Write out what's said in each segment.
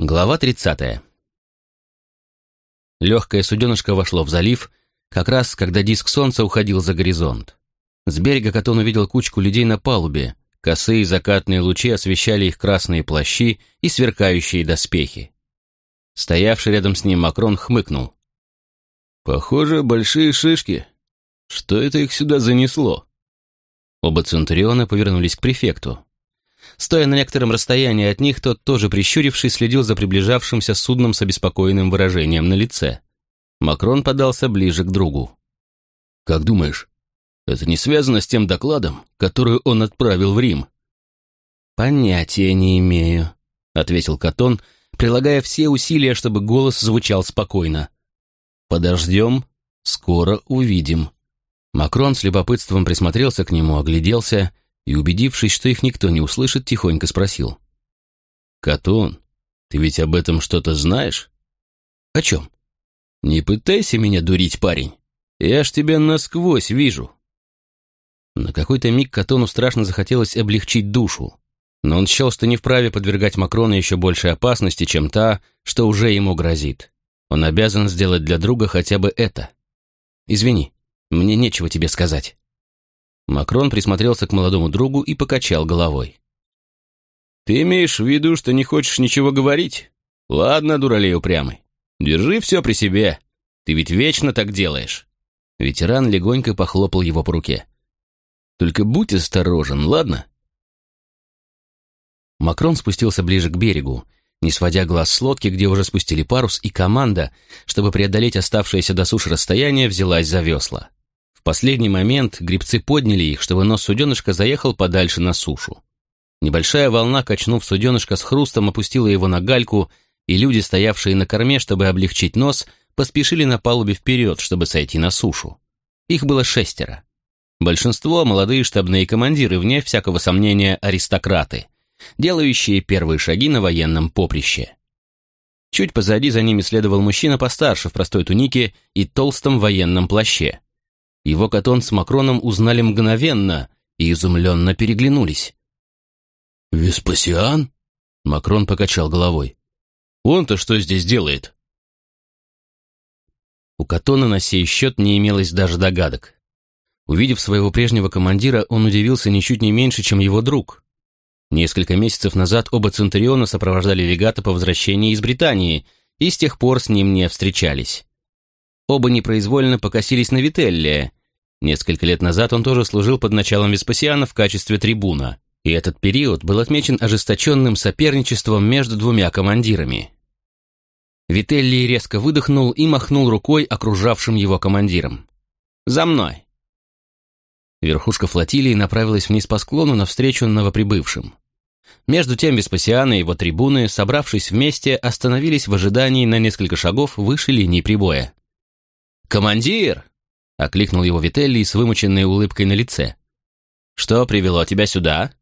Глава 30. Легкое суденышко вошло в залив, как раз когда диск солнца уходил за горизонт. С берега Катон увидел кучку людей на палубе, косые закатные лучи освещали их красные плащи и сверкающие доспехи. Стоявший рядом с ним Макрон хмыкнул. «Похоже, большие шишки. Что это их сюда занесло?» Оба Центуриона повернулись к префекту. Стоя на некотором расстоянии от них, тот, тоже прищуривший, следил за приближавшимся судном с обеспокоенным выражением на лице. Макрон подался ближе к другу. «Как думаешь, это не связано с тем докладом, который он отправил в Рим?» «Понятия не имею», — ответил Катон, прилагая все усилия, чтобы голос звучал спокойно. «Подождем, скоро увидим». Макрон с любопытством присмотрелся к нему, огляделся и, убедившись, что их никто не услышит, тихонько спросил. «Катон, ты ведь об этом что-то знаешь?» «О чем?» «Не пытайся меня дурить, парень. Я ж тебя насквозь вижу». На какой-то миг Катону страшно захотелось облегчить душу, но он счел, что не вправе подвергать Макрона еще большей опасности, чем та, что уже ему грозит. Он обязан сделать для друга хотя бы это. «Извини, мне нечего тебе сказать». Макрон присмотрелся к молодому другу и покачал головой. «Ты имеешь в виду, что не хочешь ничего говорить? Ладно, дуралей упрямый. Держи все при себе. Ты ведь вечно так делаешь». Ветеран легонько похлопал его по руке. «Только будь осторожен, ладно?» Макрон спустился ближе к берегу, не сводя глаз с лодки, где уже спустили парус, и команда, чтобы преодолеть оставшееся до суши расстояние, взялась за весла. Последний момент грибцы подняли их, чтобы нос суденышка заехал подальше на сушу. Небольшая волна, качнув суденышко с хрустом, опустила его на гальку, и люди, стоявшие на корме, чтобы облегчить нос, поспешили на палубе вперед, чтобы сойти на сушу. Их было шестеро. Большинство — молодые штабные командиры, вне всякого сомнения, аристократы, делающие первые шаги на военном поприще. Чуть позади за ними следовал мужчина постарше в простой тунике и толстом военном плаще. Его Катон с Макроном узнали мгновенно и изумленно переглянулись. «Веспасиан?» Макрон покачал головой. «Он-то что здесь делает?» У Катона на сей счет не имелось даже догадок. Увидев своего прежнего командира, он удивился ничуть не меньше, чем его друг. Несколько месяцев назад оба Центуриона сопровождали легата по возвращении из Британии и с тех пор с ним не встречались. Оба непроизвольно покосились на Вителлия. Несколько лет назад он тоже служил под началом Веспасиана в качестве трибуна, и этот период был отмечен ожесточенным соперничеством между двумя командирами. Вителлий резко выдохнул и махнул рукой окружавшим его командирам. «За мной!» Верхушка флотилии направилась вниз по склону навстречу новоприбывшим. Между тем Веспасиан и его трибуны, собравшись вместе, остановились в ожидании на несколько шагов выше линии прибоя. «Командир!» — окликнул его Вителлий с вымученной улыбкой на лице. «Что привело тебя сюда?»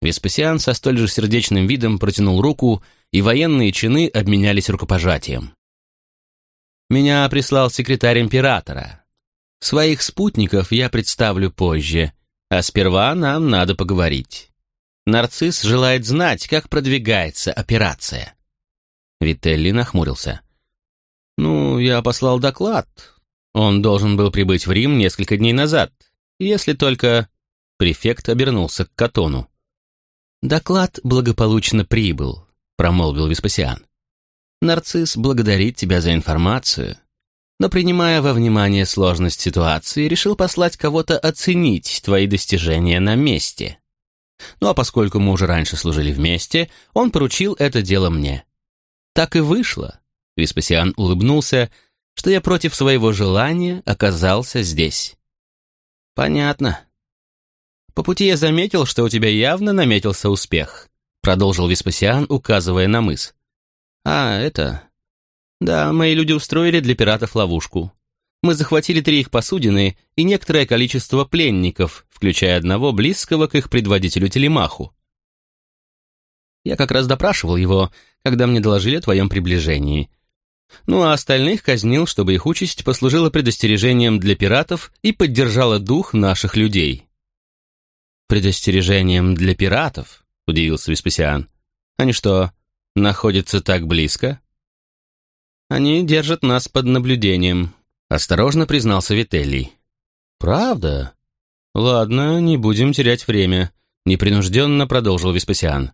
Веспасиан со столь же сердечным видом протянул руку, и военные чины обменялись рукопожатием. «Меня прислал секретарь императора. Своих спутников я представлю позже, а сперва нам надо поговорить. Нарцисс желает знать, как продвигается операция». Вителли нахмурился. «Ну, я послал доклад. Он должен был прибыть в Рим несколько дней назад, если только...» Префект обернулся к Катону. «Доклад благополучно прибыл», — промолвил Веспасиан. «Нарцисс благодарит тебя за информацию, но, принимая во внимание сложность ситуации, решил послать кого-то оценить твои достижения на месте. Ну а поскольку мы уже раньше служили вместе, он поручил это дело мне. Так и вышло, Веспасиан улыбнулся, что я против своего желания оказался здесь. Понятно. По пути я заметил, что у тебя явно наметился успех, продолжил Веспасиан, указывая на мыс. А, это... Да, мои люди устроили для пиратов ловушку. Мы захватили три их посудины и некоторое количество пленников, включая одного близкого к их предводителю Телемаху. Я как раз допрашивал его, когда мне доложили о твоем приближении, ну а остальных казнил, чтобы их участь послужила предостережением для пиратов и поддержала дух наших людей. «Предостережением для пиратов?» — удивился Веспасиан. «Они что, находится так близко?» «Они держат нас под наблюдением», — осторожно признался Вителлий. «Правда? Ладно, не будем терять время», — непринужденно продолжил Веспасиан.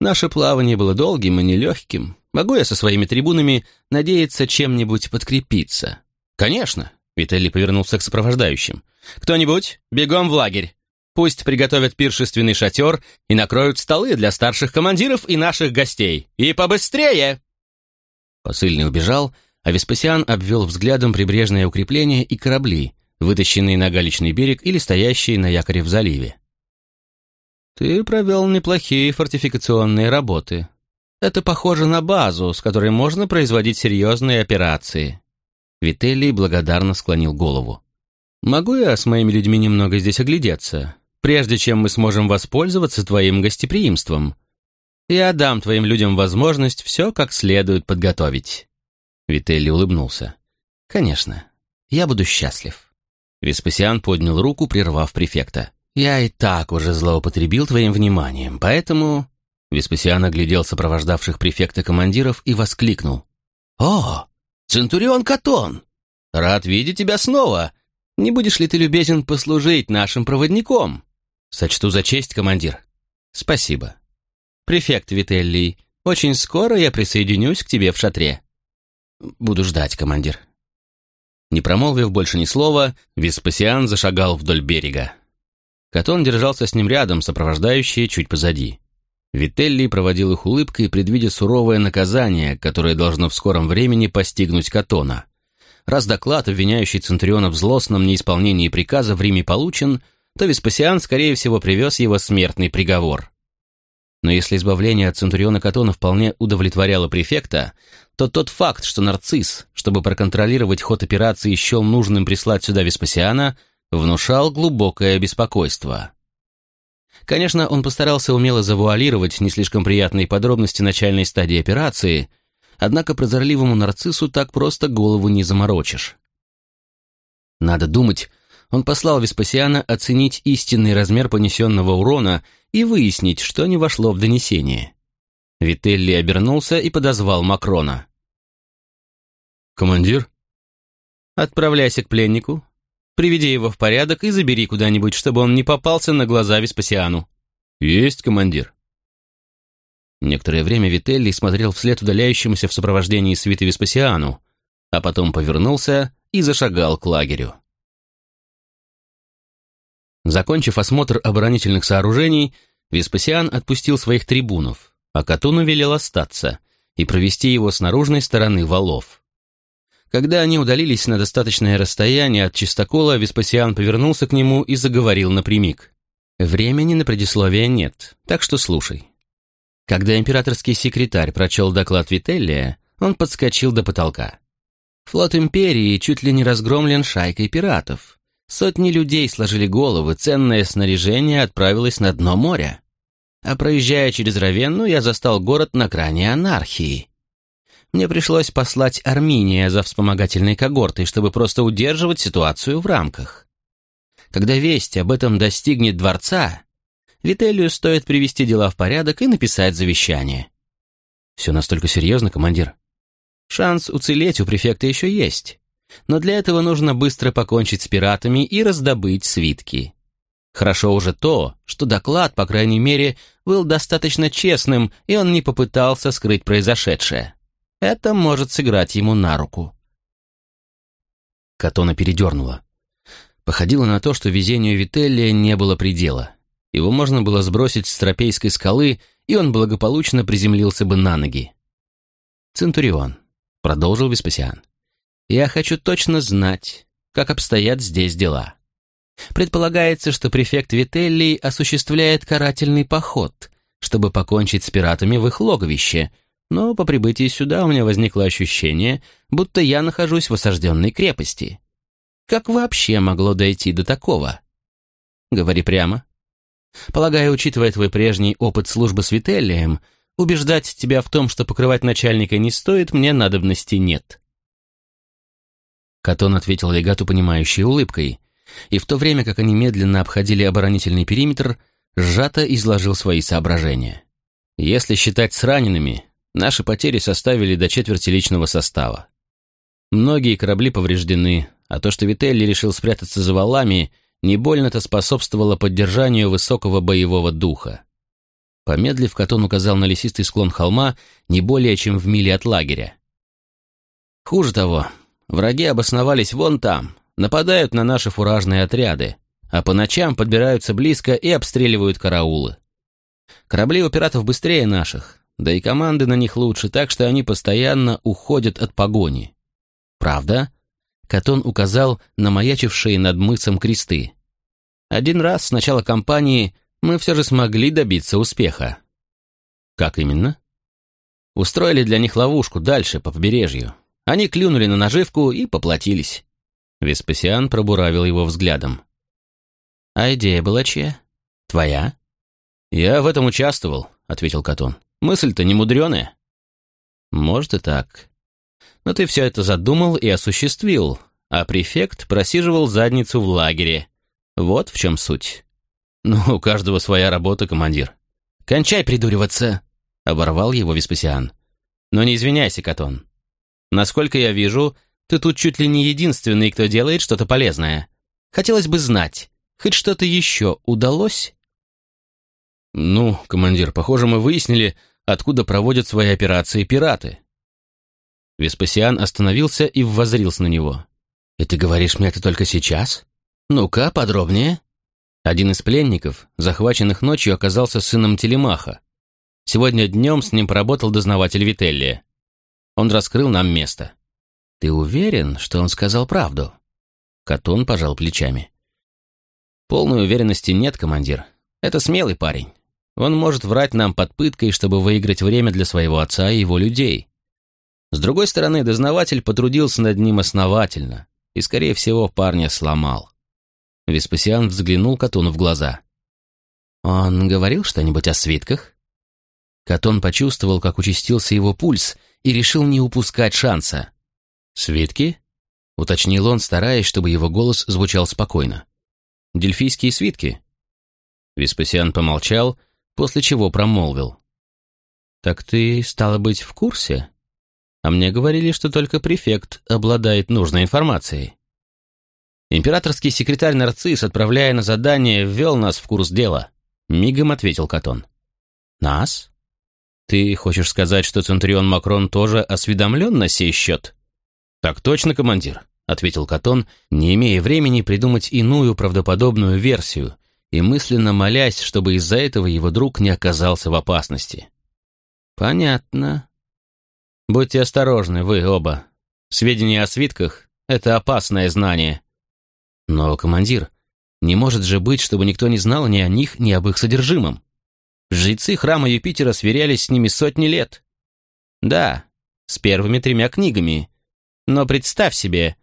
«Наше плавание было долгим и нелегким. Могу я со своими трибунами надеяться чем-нибудь подкрепиться?» «Конечно», — Вителлий повернулся к сопровождающим. «Кто-нибудь, бегом в лагерь. Пусть приготовят пиршественный шатер и накроют столы для старших командиров и наших гостей. И побыстрее!» Посыльный убежал, а Веспасиан обвел взглядом прибрежные укрепления и корабли, вытащенные на галечный берег или стоящие на якоре в заливе. «Ты провел неплохие фортификационные работы. Это похоже на базу, с которой можно производить серьезные операции». Вителлий благодарно склонил голову. «Могу я с моими людьми немного здесь оглядеться? прежде чем мы сможем воспользоваться твоим гостеприимством. Я дам твоим людям возможность все как следует подготовить». Вителли улыбнулся. «Конечно, я буду счастлив». Веспасиан поднял руку, прервав префекта. «Я и так уже злоупотребил твоим вниманием, поэтому...» Веспасиан оглядел сопровождавших префекта командиров и воскликнул. «О, Центурион Катон! Рад видеть тебя снова! Не будешь ли ты любезен послужить нашим проводником?» «Сочту за честь, командир». «Спасибо». «Префект Вителлий, очень скоро я присоединюсь к тебе в шатре». «Буду ждать, командир». Не промолвив больше ни слова, Веспасиан зашагал вдоль берега. Катон держался с ним рядом, сопровождающие чуть позади. Вителли проводил их улыбкой, предвидя суровое наказание, которое должно в скором времени постигнуть Катона. Раз доклад, обвиняющий Центуриона в злостном неисполнении приказа в Риме получен – то Веспасиан, скорее всего, привез его смертный приговор. Но если избавление от Центуриона Катона вполне удовлетворяло префекта, то тот факт, что нарцисс, чтобы проконтролировать ход операции, счел нужным прислать сюда Веспасиана, внушал глубокое беспокойство. Конечно, он постарался умело завуалировать не слишком приятные подробности начальной стадии операции, однако прозорливому нарциссу так просто голову не заморочишь. Надо думать, он послал Веспасиана оценить истинный размер понесенного урона и выяснить, что не вошло в донесение. Вителли обернулся и подозвал Макрона. «Командир?» «Отправляйся к пленнику, приведи его в порядок и забери куда-нибудь, чтобы он не попался на глаза Веспасиану». «Есть, командир». Некоторое время Вителли смотрел вслед удаляющемуся в сопровождении свиты Веспасиану, а потом повернулся и зашагал к лагерю. Закончив осмотр оборонительных сооружений, Веспасиан отпустил своих трибунов, а Катуну велел остаться и провести его с наружной стороны валов. Когда они удалились на достаточное расстояние от чистокола, Веспасиан повернулся к нему и заговорил напрямик. «Времени на предисловие нет, так что слушай». Когда императорский секретарь прочел доклад Вителлия, он подскочил до потолка. Флот империи чуть ли не разгромлен шайкой пиратов, Сотни людей сложили головы, ценное снаряжение отправилось на дно моря. А проезжая через Равенну, я застал город на грани анархии. Мне пришлось послать Арминия за вспомогательной когортой, чтобы просто удерживать ситуацию в рамках. Когда весть об этом достигнет дворца, Вителию стоит привести дела в порядок и написать завещание. Все настолько серьезно, командир. Шанс уцелеть у префекта еще есть. Но для этого нужно быстро покончить с пиратами и раздобыть свитки. Хорошо уже то, что доклад, по крайней мере, был достаточно честным, и он не попытался скрыть произошедшее. Это может сыграть ему на руку. Катона передернула. Походило на то, что везению Вителлия не было предела. Его можно было сбросить с тропейской скалы, и он благополучно приземлился бы на ноги. «Центурион», — продолжил Веспасиан, я хочу точно знать, как обстоят здесь дела. Предполагается, что префект Вителлий осуществляет карательный поход, чтобы покончить с пиратами в их логовище, но по прибытии сюда у меня возникло ощущение, будто я нахожусь в осажденной крепости. Как вообще могло дойти до такого? Говори прямо. Полагаю, учитывая твой прежний опыт службы с Вителлием, убеждать тебя в том, что покрывать начальника не стоит, мне надобности нет. Катон ответил легату понимающей улыбкой, и в то время как они медленно обходили оборонительный периметр, сжато изложил свои соображения. Если считать с ранеными, наши потери составили до четверти личного состава. Многие корабли повреждены, а то, что Вителли решил спрятаться за валами, не больно-то способствовало поддержанию высокого боевого духа. Помедлив, Катон указал на лесистый склон холма не более чем в миле от лагеря. Хуже того, враги обосновались вон там, нападают на наши фуражные отряды, а по ночам подбираются близко и обстреливают караулы. Корабли у пиратов быстрее наших, да и команды на них лучше, так что они постоянно уходят от погони. Правда? Катон указал на маячившие над мысом кресты. Один раз с начала кампании мы все же смогли добиться успеха. Как именно? Устроили для них ловушку дальше, по побережью. Они клюнули на наживку и поплатились. Веспасиан пробуравил его взглядом. «А идея была чья? Твоя?» «Я в этом участвовал», — ответил Катон. «Мысль-то не мудреная». «Может и так. Но ты все это задумал и осуществил, а префект просиживал задницу в лагере. Вот в чем суть». «Ну, у каждого своя работа, командир». «Кончай придуриваться!» — оборвал его Веспасиан. «Но не извиняйся, Катон. Насколько я вижу, ты тут чуть ли не единственный, кто делает что-то полезное. Хотелось бы знать, хоть что-то еще удалось?» «Ну, командир, похоже, мы выяснили, откуда проводят свои операции пираты». Веспасиан остановился и воззрился на него. «И ты говоришь мне это только сейчас? Ну-ка, подробнее». Один из пленников, захваченных ночью, оказался сыном Телемаха. Сегодня днем с ним поработал дознаватель Вителлия. Он раскрыл нам место. «Ты уверен, что он сказал правду?» Катон пожал плечами. «Полной уверенности нет, командир. Это смелый парень. Он может врать нам под пыткой, чтобы выиграть время для своего отца и его людей. С другой стороны, дознаватель потрудился над ним основательно и, скорее всего, парня сломал. Веспасиан взглянул Катону в глаза. «Он говорил что-нибудь о свитках?» Катон почувствовал, как участился его пульс, и решил не упускать шанса. «Свитки?» — уточнил он, стараясь, чтобы его голос звучал спокойно. «Дельфийские свитки?» Веспасиан помолчал после чего промолвил. «Так ты, стало быть, в курсе? А мне говорили, что только префект обладает нужной информацией». «Императорский секретарь Нарцисс, отправляя на задание, ввел нас в курс дела», — мигом ответил Катон. «Нас? Ты хочешь сказать, что Центурион Макрон тоже осведомлен на сей счет?» «Так точно, командир», — ответил Катон, не имея времени придумать иную правдоподобную версию, и мысленно молясь, чтобы из-за этого его друг не оказался в опасности. «Понятно. Будьте осторожны, вы оба. Сведения о свитках — это опасное знание». «Но, командир, не может же быть, чтобы никто не знал ни о них, ни об их содержимом. Жрецы храма Юпитера сверялись с ними сотни лет. Да, с первыми тремя книгами. Но представь себе,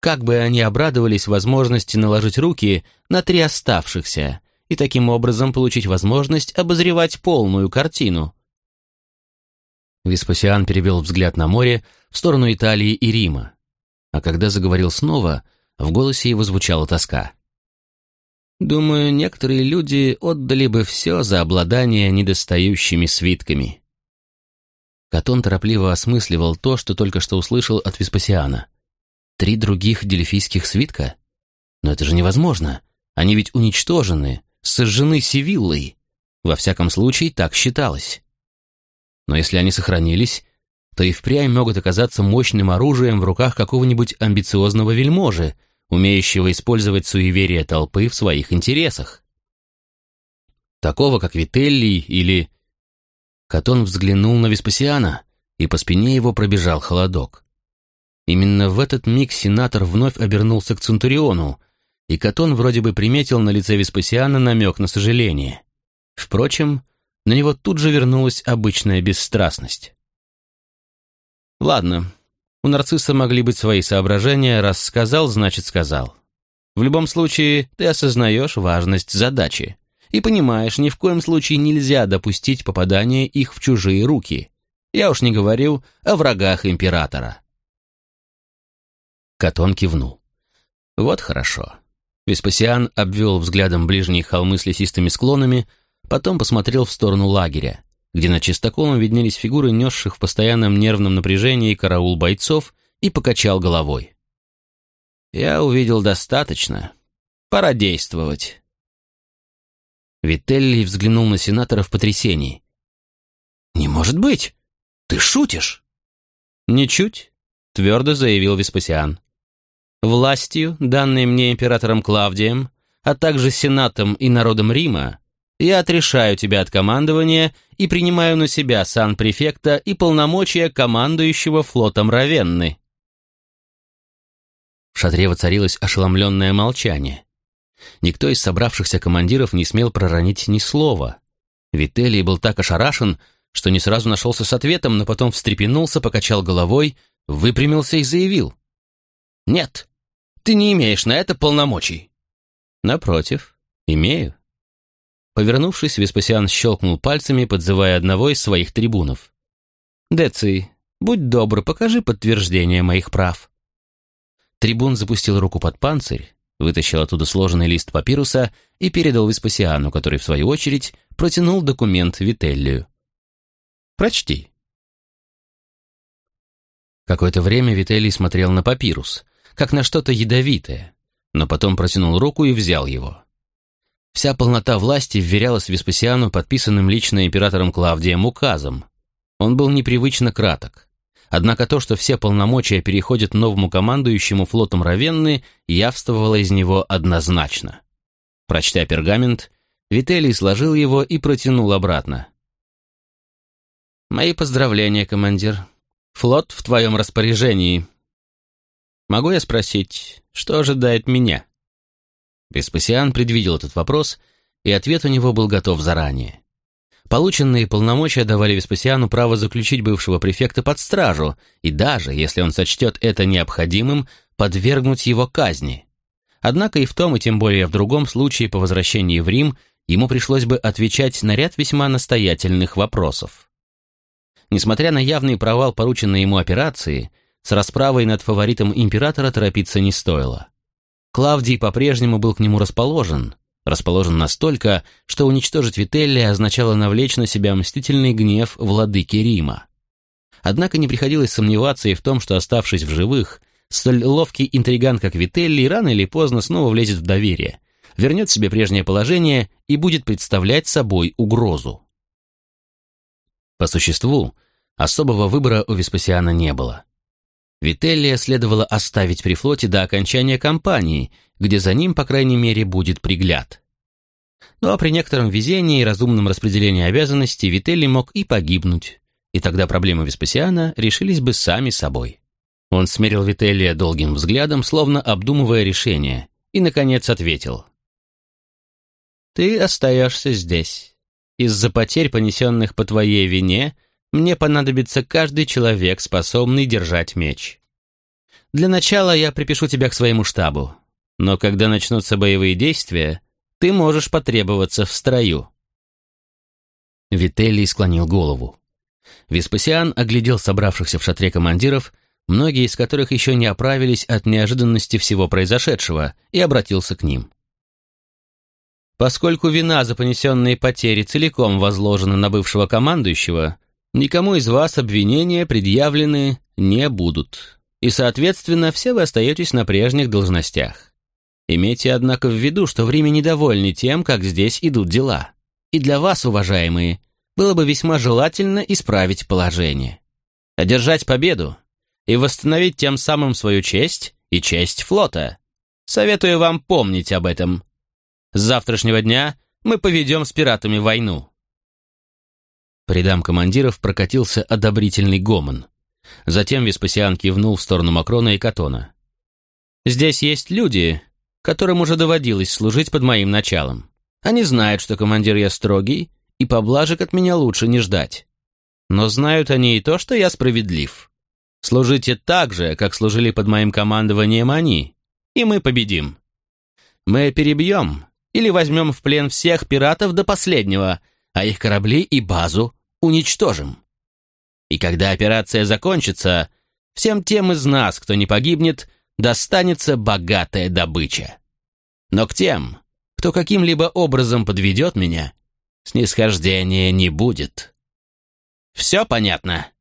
как бы они обрадовались возможности наложить руки на три оставшихся и таким образом получить возможность обозревать полную картину. Веспасиан перевел взгляд на море в сторону Италии и Рима, а когда заговорил снова, в голосе его звучала тоска. «Думаю, некоторые люди отдали бы все за обладание недостающими свитками». Катон торопливо осмысливал то, что только что услышал от Веспасиана. Три других дельфийских свитка? Но это же невозможно. Они ведь уничтожены, сожжены Сивиллой. Во всяком случае, так считалось. Но если они сохранились, то и впрямь могут оказаться мощным оружием в руках какого-нибудь амбициозного вельможи, умеющего использовать суеверие толпы в своих интересах. Такого, как Вителлий или... Катон взглянул на Веспасиана, и по спине его пробежал холодок. Именно в этот миг сенатор вновь обернулся к Центуриону, и Катон вроде бы приметил на лице Веспасиана намек на сожаление. Впрочем, на него тут же вернулась обычная бесстрастность. «Ладно, у нарцисса могли быть свои соображения, раз сказал, значит сказал. В любом случае, ты осознаешь важность задачи и понимаешь, ни в коем случае нельзя допустить попадания их в чужие руки. Я уж не говорю о врагах императора». Катон кивнул. «Вот хорошо». Веспасиан обвел взглядом ближние холмы с лесистыми склонами, потом посмотрел в сторону лагеря, где над чистоколом виднелись фигуры несших в постоянном нервном напряжении караул бойцов, и покачал головой. «Я увидел достаточно. Пора действовать». Вителли взглянул на сенатора в потрясении. «Не может быть! Ты шутишь?» «Ничуть», — твердо заявил Веспасиан. «Властью, данной мне императором Клавдием, а также сенатом и народом Рима, я отрешаю тебя от командования и принимаю на себя сан префекта и полномочия командующего флотом Равенны». В шатре воцарилось ошеломленное молчание. Никто из собравшихся командиров не смел проронить ни слова. Вителий был так ошарашен, что не сразу нашелся с ответом, но потом встрепенулся, покачал головой, выпрямился и заявил. «Нет, ты не имеешь на это полномочий». «Напротив, имею». Повернувшись, Веспасиан щелкнул пальцами, подзывая одного из своих трибунов. «Деций, будь добр, покажи подтверждение моих прав». Трибун запустил руку под панцирь, вытащил оттуда сложенный лист папируса и передал Веспасиану, который, в свою очередь, протянул документ Вителлию. «Прочти». Какое-то время Вителий смотрел на папирус, как на что-то ядовитое, но потом протянул руку и взял его. Вся полнота власти вверялась Веспасиану подписанным лично императором Клавдием указом. Он был непривычно краток. Однако то, что все полномочия переходят новому командующему флотом Равенны, явствовало из него однозначно. Прочтя пергамент, Вителий сложил его и протянул обратно. «Мои поздравления, командир. Флот в твоем распоряжении. Могу я спросить, что ожидает меня?» Веспасиан предвидел этот вопрос, и ответ у него был готов заранее. Полученные полномочия давали Веспасиану право заключить бывшего префекта под стражу и даже, если он сочтет это необходимым, подвергнуть его казни. Однако и в том, и тем более в другом случае по возвращении в Рим ему пришлось бы отвечать на ряд весьма настоятельных вопросов. Несмотря на явный провал порученной ему операции, с расправой над фаворитом императора торопиться не стоило. Клавдий по-прежнему был к нему расположен, расположен настолько, что уничтожить Вителлия означало навлечь на себя мстительный гнев владыки Рима. Однако не приходилось сомневаться и в том, что, оставшись в живых, столь ловкий интриган, как Вителли, рано или поздно снова влезет в доверие, вернет себе прежнее положение и будет представлять собой угрозу. По существу, особого выбора у Веспасиана не было. Вителлия следовало оставить при флоте до окончания кампании, где за ним, по крайней мере, будет пригляд. Ну а при некотором везении и разумном распределении обязанностей Вителли мог и погибнуть, и тогда проблемы Веспасиана решились бы сами собой. Он смерил Вителлия долгим взглядом, словно обдумывая решение, и, наконец, ответил. «Ты остаешься здесь. Из-за потерь, понесенных по твоей вине, мне понадобится каждый человек, способный держать меч. Для начала я припишу тебя к своему штабу, но когда начнутся боевые действия, ты можешь потребоваться в строю». Вителлий склонил голову. Веспасиан оглядел собравшихся в шатре командиров, многие из которых еще не оправились от неожиданности всего произошедшего, и обратился к ним. Поскольку вина за понесенные потери целиком возложена на бывшего командующего, никому из вас обвинения предъявлены не будут, и, соответственно, все вы остаетесь на прежних должностях. Имейте, однако, в виду, что время недовольны тем, как здесь идут дела. И для вас, уважаемые, было бы весьма желательно исправить положение. Одержать победу и восстановить тем самым свою честь и честь флота. Советую вам помнить об этом. С завтрашнего дня мы поведем с пиратами войну. По рядам командиров прокатился одобрительный гомон. Затем Веспасиан кивнул в сторону Макрона и Катона. «Здесь есть люди, которым уже доводилось служить под моим началом. Они знают, что командир я строгий, и поблажек от меня лучше не ждать. Но знают они и то, что я справедлив. Служите так же, как служили под моим командованием они, и мы победим. Мы перебьем или возьмем в плен всех пиратов до последнего, а их корабли и базу уничтожим. И когда операция закончится, всем тем из нас, кто не погибнет, достанется богатая добыча. Но к тем, кто каким-либо образом подведет меня, снисхождения не будет. Все понятно?»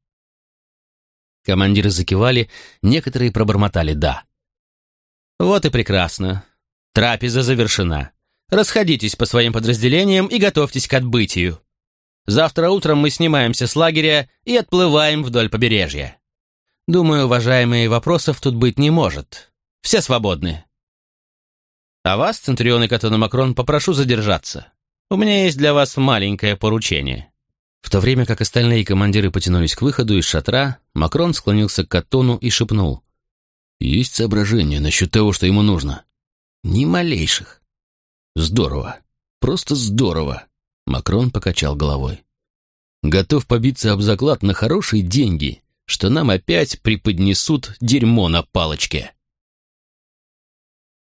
Командиры закивали, некоторые пробормотали «да». «Вот и прекрасно. Трапеза завершена. Расходитесь по своим подразделениям и готовьтесь к отбытию. Завтра утром мы снимаемся с лагеря и отплываем вдоль побережья. Думаю, уважаемые, вопросов тут быть не может. Все свободны. А вас, Центурион и Катона Макрон, попрошу задержаться. У меня есть для вас маленькое поручение». В то время как остальные командиры потянулись к выходу из шатра, Макрон склонился к Катону и шепнул. «Есть соображения насчет того, что ему нужно?» «Ни малейших». «Здорово. Просто здорово», — Макрон покачал головой. «Готов побиться об заклад на хорошие деньги, что нам опять преподнесут дерьмо на палочке».